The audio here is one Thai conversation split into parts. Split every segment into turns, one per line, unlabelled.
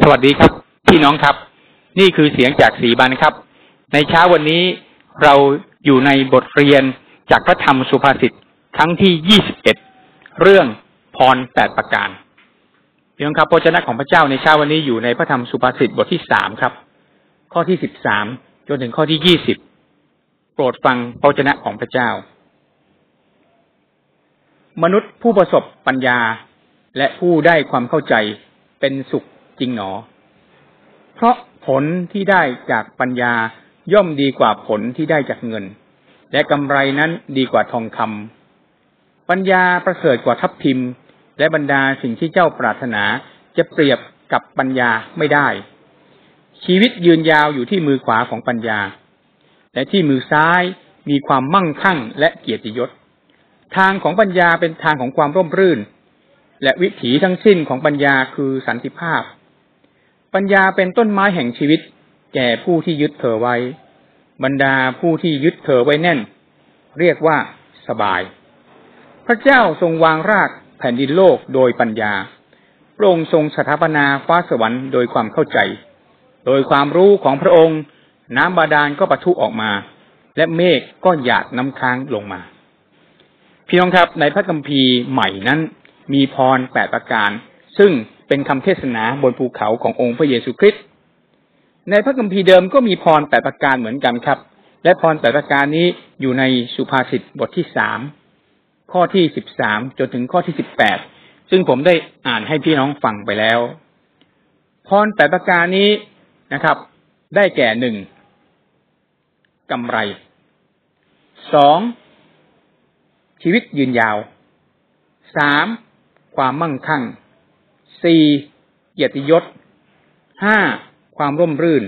สวัสดีครับ พี่น้องครับ นี่คือเสียงจากสีบันครับ ในเช้าวันนี้เราอยู่ในบทเรียนจากพระธรรมสุภาษิตครั้งที่ยี่สิบเอ็ดเรื่องพรแปดประการพี่น้องครับพระเจ้าของพระเจ้าในเช้าวันนี้อยู่ในพระธรรมสุภาษิตบทที่สามครับ ข้อที่สิบสามจนถึงข้อที่ยี่สิบโปรดฟังพระเจ้าของพระเจ้า มนุษย์ผู้ประสบปัญญาและผู้ได้ความเข้าใจเป็นสุข จริงหนอ เพราะผลที่ได้จากปัญญาย่อมดีกว่าผลที่ได้จากเงิน และกำไรนั้นดีกว่าทองคำปัญญาประเสริฐกว่าทัพทิม และบรรดาสิ่งที่เจ้าปรารถนาจะเปรียบกับปัญญาไม่ได้ ชีวิตยืนยาวอยู่ที่มือขวาของปัญญา และที่มือซ้ายมีความมั่งคั่งและเกียรติยศ ทางของปัญญาเป็นทางของความร่มรื่น และวิถีทั้งสิ้นของปัญญาคือสันติภาพ ปัญญาเป็นต้นไม้แห่งชีวิต แก่ผู้ที่ยึดเธอไว้ บรรดาผู้ที่ยึดเธอไว้แน่น เรียกว่าสบาย พระเจ้าทรงวางรากแผ่นดินโลกโดยปัญญาพระองค์ทรงสถาปนาฟ้าสวรรค์โดยความเข้าใจ โดยความรู้ของพระองค์ น้ำบาดาลก็ปะทุออกมา และเมฆก็หยาดน้ำค้างลงมา พี่น้องครับในพระคัมภีร์ใหม่นั้น มีพรแปดประการ ซึ่ง เป็นคำเทศนาบนภูเขาขององค์พระเยซูคริสต์ในพระคัมภีร์เดิมก็มีพรแปดประการเหมือนกันครับ และพรแปดประการนี้อยู่ในสุภาษิตบทที่สามข้อที่สิบสามจนถึงข้อที่สิบแปดซึ่งผมได้อ่านให้พี่น้องฟังไปแล้ว พรแปดประการนี้นะครับ ได้แก่หนึ่งกำไรสองชีวิตยืนยาวสามความมั่งคั่ง สี่เกียรติยศห้าความร่มรื่น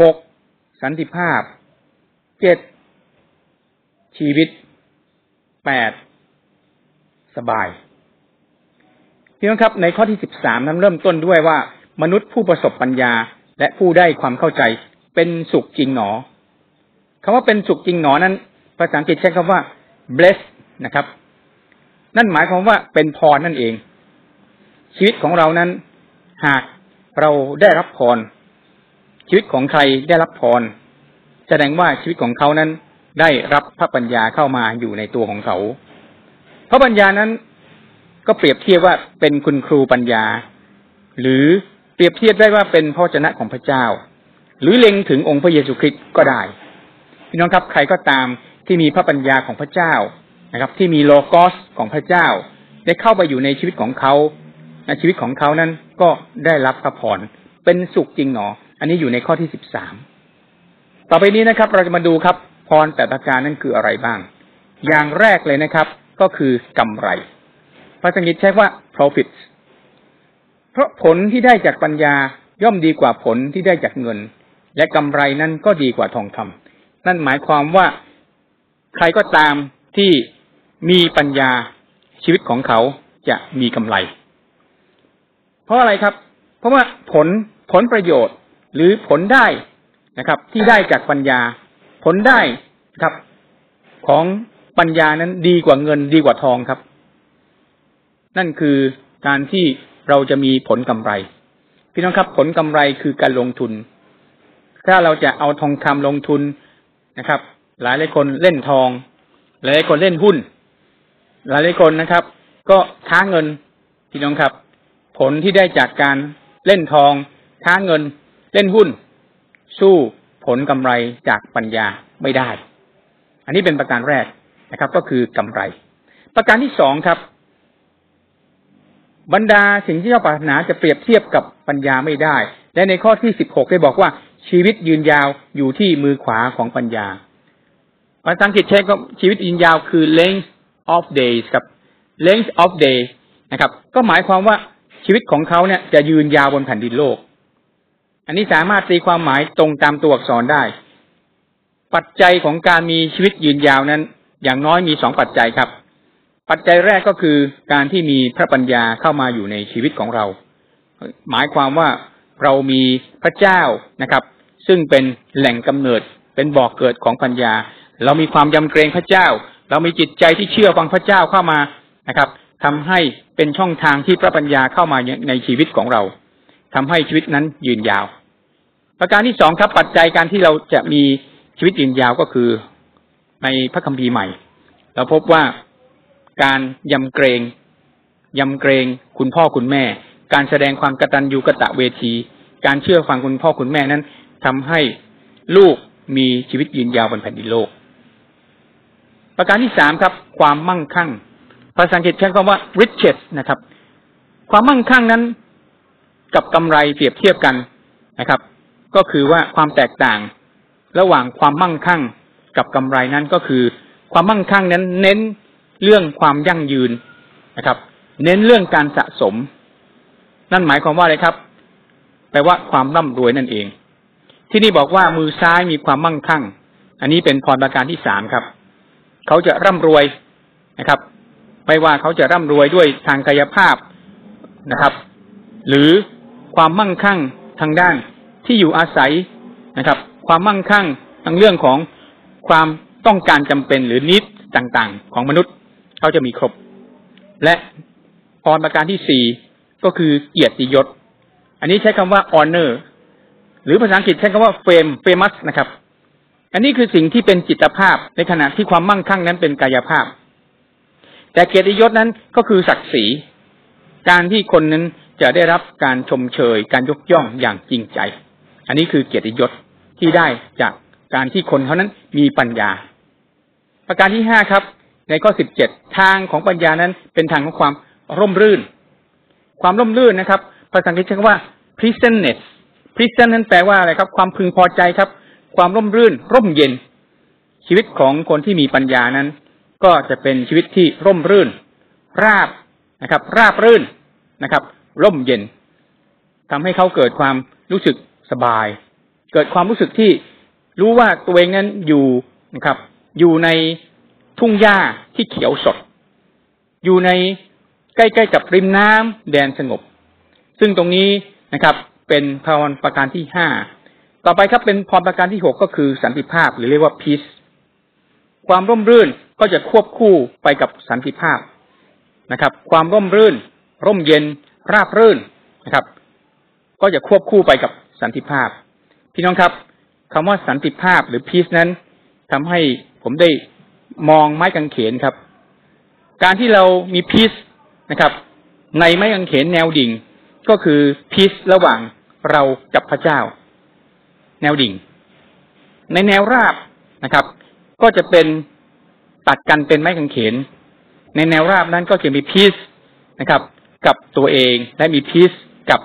หกสันติภาพเจ็ดชีวิตแปดสบายพี่น้องครับ ในข้อที่สิบสามนั้นเริ่มต้นด้วยว่า มนุษย์ผู้ประสบปัญญาและผู้ได้ความเข้าใจเป็นสุขจริงหนอคำว่าเป็นสุขจริงหนอนั้น ภาษาอังกฤษใช้คำว่า bless นะครับ นั่นหมายความว่าเป็นพรนั่นเอง ชีวิตของเรานั้น หากเราได้รับพร ชีวิตของใครได้รับพร แสดงว่าชีวิตของเขานั้นได้รับพระปัญญาเข้ามาอยู่ในตัวของเขา พระปัญญานั้นก็เปรียบเทียบว่าเป็นคุณครูปัญญา หรือเปรียบเทียบได้ว่าเป็นพระเจ้าของพระเจ้า หรือเล็งถึงองค์พระเยซูคริสต์ก็ได้พี่น้องครับใครก็ตามที่มีพระปัญญาของพระเจ้านะครับ ที่มีโลกอสของพระเจ้า ได้เข้าไปอยู่ในชีวิตของเขา ชีวิตของเขานั้นก็ได้รับพระพรเป็นสุขจริงหนอ อันนี้อยู่ในข้อที่สิบสามต่อไปนี้นะครับ เราจะมาดูครับพรแต่ประการนั้นคืออะไรบ้าง อย่างแรกเลยนะครับ ก็คือกำไรภาษาอังกฤษใช้ว่า profits เพราะผลที่ได้จากปัญญาย่อมดีกว่าผลที่ได้จากเงิน และกำไรนั้นก็ดีกว่าทองคำนั่นหมายความว่าใครก็ตามที่มีปัญญาชีวิตของเขาจะมีกำไร เพราะอะไรครับ เพราะว่าผลผลประโยชน์หรือผลได้นะครับ ที่ได้จากปัญญา ผลได้ครับ ของปัญญานั้นดีกว่าเงินดีกว่าทองครับ นั่นคือการที่เราจะมีผลกำไร พี่น้องครับ ผลกำไรคือการลงทุน ถ้าเราจะเอาทองคำลงทุนนะครับ หลายหลายคนเล่นทอง หลายหลายคนเล่นหุ้น หลายหลายคนนะครับ ก็ค้าเงินพี่น้องครับ ผลที่ได้จากการเล่นทอง ค้าเงิน เล่นหุ้น สู้ผลกำไรจากปัญญาไม่ได้ อันนี้เป็นประการแรกนะครับ ก็คือกำไร ประการที่สองครับ บรรดาสิ่งที่เจ้าปรารถนาจะเปรียบเทียบกับปัญญาไม่ได้ และในข้อที่สิบหกได้บอกว่าชีวิตยืนยาวอยู่ที่มือขวาของปัญญาภาษาอังกฤษใช้ก็ชีวิตยืนยาวคือ length of days ครับ length of day นะครับ ก็หมายความว่า ชีวิตของเขาเนี่ยจะยืนยาวบนแผ่นดินโลก อันนี้สามารถตีความหมายตรงตามตัวอักษรได้ ปัจจัยของการมีชีวิตยืนยาวนั้น อย่างน้อยมีสองปัจจัยครับ ปัจจัยแรกก็คือการที่มีพระปัญญาเข้ามาอยู่ในชีวิตของเรา หมายความว่าเรามีพระเจ้านะครับ ซึ่งเป็นแหล่งกำเนิดเป็นบ่อกเกิดของปัญญา เรามีความยำเกรงพระเจ้า เรามีจิตใจที่เชื่อฟังพระเจ้าเข้ามานะครับ ทำให้เป็นช่องทางที่พระปัญญาเข้ามาในชีวิตของเราทำให้ชีวิตนั้นยืนยาว ประการที่สองครับ ปัจจัยการที่เราจะมีชีวิตยืนยาวก็คือในพระคัมภีร์ใหม่ เราพบว่าการยำเกรงยำเกรงคุณพ่อคุณแม่ การแสดงความกตัญญูกะตะเวที การเชื่อฟังคุณพ่อคุณแม่นั้นทำให้ลูกมีชีวิตยืนยาวบนแผ่นดินโลก ประการที่สามครับ ความมั่งคั่ง ภาษาอังกฤษใช้คำว่า riches นะครับ ความมั่งคั่งนั้นกับกำไรเปรียบเทียบกันนะครับ ก็คือว่าความแตกต่าง ระหว่างความมั่งคั่งกับกำไรนั้นก็คือ ความมั่งคั่งนั้นเน้นเรื่องความยั่งยืนนะครับ เน้นเรื่องการสะสม นั่นหมายความว่าอะไรครับ แปลว่าความร่ำรวยนั่นเอง ที่นี่บอกว่ามือซ้ายมีความมั่งคั่ง อันนี้เป็นพรประการที่สามครับ เขาจะร่ำรวยนะครับ ไม่ว่าเขาจะร่ำรวยด้วยทางกายภาพนะครับ หรือความมั่งคั่งทางด้านที่อยู่อาศัยนะครับ ความมั่งคั่งทางเรื่องของความต้องการจำเป็นหรือนิดต่างๆ ของมนุษย์เขาจะมีครบ และพรประการที่สี่ก็คือเกียรติยศ อันนี้ใช้คำว่า honor หรือภาษาอังกฤษใช้คำว่า fame famous นะครับ อันนี้คือสิ่งที่เป็นจิตภาพในขณะที่ความมั่งคั่งนั้นเป็นกายภาพ แต่เกียรติยศนั้นก็คือศักดิ์ศรี การที่คนนั้นจะได้รับการชมเชย การยกย่องอย่างจริงใจ อันนี้คือเกียรติยศที่ได้จากการที่คนเขานั้นมีปัญญา ประการที่ห้าครับ ในข้อสิบเจ็ดทางของปัญญานั้นเป็นทางของความร่มรื่น ความร่มรื่นนะครับ ภาษาอังกฤษใช้คำว่า pleasantness pleasant นั้นแปลว่าอะไรครับ ความพึงพอใจครับ ความร่มรื่น ร่มเย็น ชีวิตของคนที่มีปัญญานั้น ก็จะเป็นชีวิตที่ร่มรื่น ราบนะครับ ราบรื่นนะครับ ร่มเย็นทำให้เขาเกิดความรู้สึกสบาย เกิดความรู้สึกที่รู้ว่าตัวเองนั้นอยู่นะครับ อยู่ในทุ่งหญ้าที่เขียวสด อยู่ในใกล้ๆกับริมน้ำแดนสงบ ซึ่งตรงนี้นะครับ เป็นพรประการที่ห้าต่อไปครับเป็นพรประการที่หกก็คือสันติภาพหรือเรียกว่า peace ความร่มรื่น ก็จะควบคู่ไปกับสันติภาพนะครับ ความร่มรื่น ร่มเย็น ราบรื่นนะครับ ก็จะควบคู่ไปกับสันติภาพ พี่น้องครับคำว่าสันติภาพหรือ peace นั้นทำให้ผมได้มองไม้กางเขนครับ การที่เรามี peace นะครับ ในไม้กางเขนแนวดิ่ง ก็คือ peace ระหว่างเรากับพระเจ้า แนวดิ่ง ในแนวราบนะครับ ก็จะเป็น ตัดกันเป็นไม้กางเขน ในแนวราบนั้นก็จะมี peace นะครับ กับตัวเองและมี peace กับ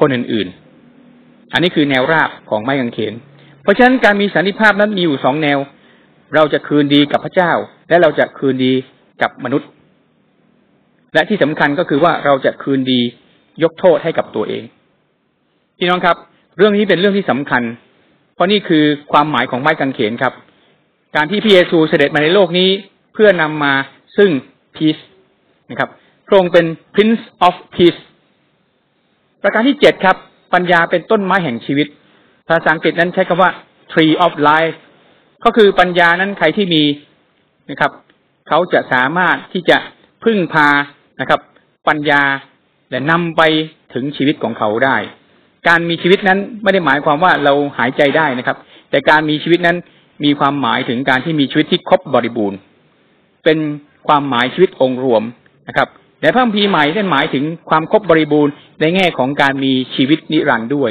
คนอื่นๆ อันนี้คือแนวราบของไม้กางเขน เพราะฉะนั้นการมีสันติภาพนั้นมีอยู่สองแนว เราจะคืนดีกับพระเจ้า และเราจะคืนดีกับมนุษย์ และที่สำคัญก็คือว่าเราจะคืนดียกโทษให้กับตัวเองพี่น้องครับ เรื่องนี้เป็นเรื่องที่สำคัญ เพราะนี่คือความหมายของไม้กางเขนครับ การที่พระเยซูเสด็จมาในโลกนี้เพื่อนำมาซึ่ง peace นะครับพระองค์เป็น Prince of Peace ประการที่เจ็ดครับ ปัญญาเป็นต้นไม้แห่งชีวิต ภาษาอังกฤษนั้นใช้คำว่า tree of life ก็คือปัญญานั้นใครที่มีนะครับ เขาจะสามารถที่จะพึ่งพานะครับ ปัญญาและนำไปถึงชีวิตของเขาได้ การมีชีวิตนั้นไม่ได้หมายความว่าเราหายใจได้นะครับ แต่การมีชีวิตนั้น มีความหมายถึงการที่มีชีวิตที่ครบบริบูรณ์ เป็นความหมายชีวิตองค์รวมนะครับแต่พระคัมภีร์ใหม่ได้หมายถึงความครบบริบูรณ์ในแง่ของการมีชีวิตนิรันดร์ด้วย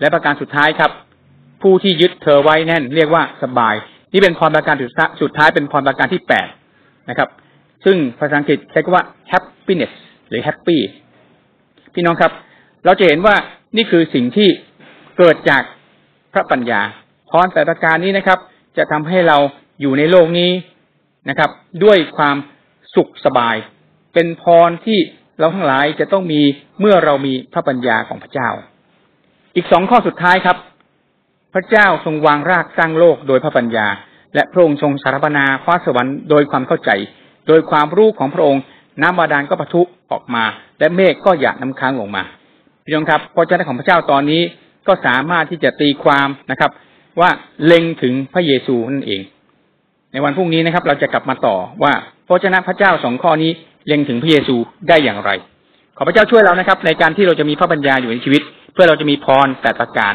และประการสุดท้ายครับ ผู้ที่ยึดเธอไว้แน่น เรียกว่าสบาย นี่เป็นพรประการสุดท้ายเป็นพรประการที่แปดนะครับ ซึ่งภาษาอังกฤษใช้คำว่า happiness หรือ happy พี่น้องครับ เราจะเห็นว่านี่คือสิ่งที่เกิดจากพระปัญญา พรแต่ประการนี้นะครับ จะทำให้เราอยู่ในโลกนี้นะครับ ด้วยความสุขสบาย เป็นพรที่เราทั้งหลายจะต้องมีเมื่อเรามีพระปัญญาของพระเจ้า อีกสองข้อสุดท้ายครับ พระเจ้าทรงวางรากสร้างโลกโดยพระปัญญา และพระองค์ทรงสารพนาคว้าสวรรค์โดยความเข้าใจ โดยความรู้ของพระองค์น้ำบาดาลก็ปะทุออกมา และเมฆก็หยาดน้ำค้างลงมาพี่น้องครับพระเจ้าของพระเจ้าตอนนี้ก็สามารถที่จะตีความนะครับ ว่าเล็งถึงพระเยซูนั่นเอง ในวันพรุ่งนี้นะครับ เราจะกลับมาต่อว่าพระเจ้าพระเจ้าสองข้อนี้เล็งถึงพระเยซูได้อย่างไร ขอพระเจ้าช่วยเรานะครับ ในการที่เราจะมีพระปัญญาอยู่ในชีวิต เพื่อเราจะมีพรแต่ประการ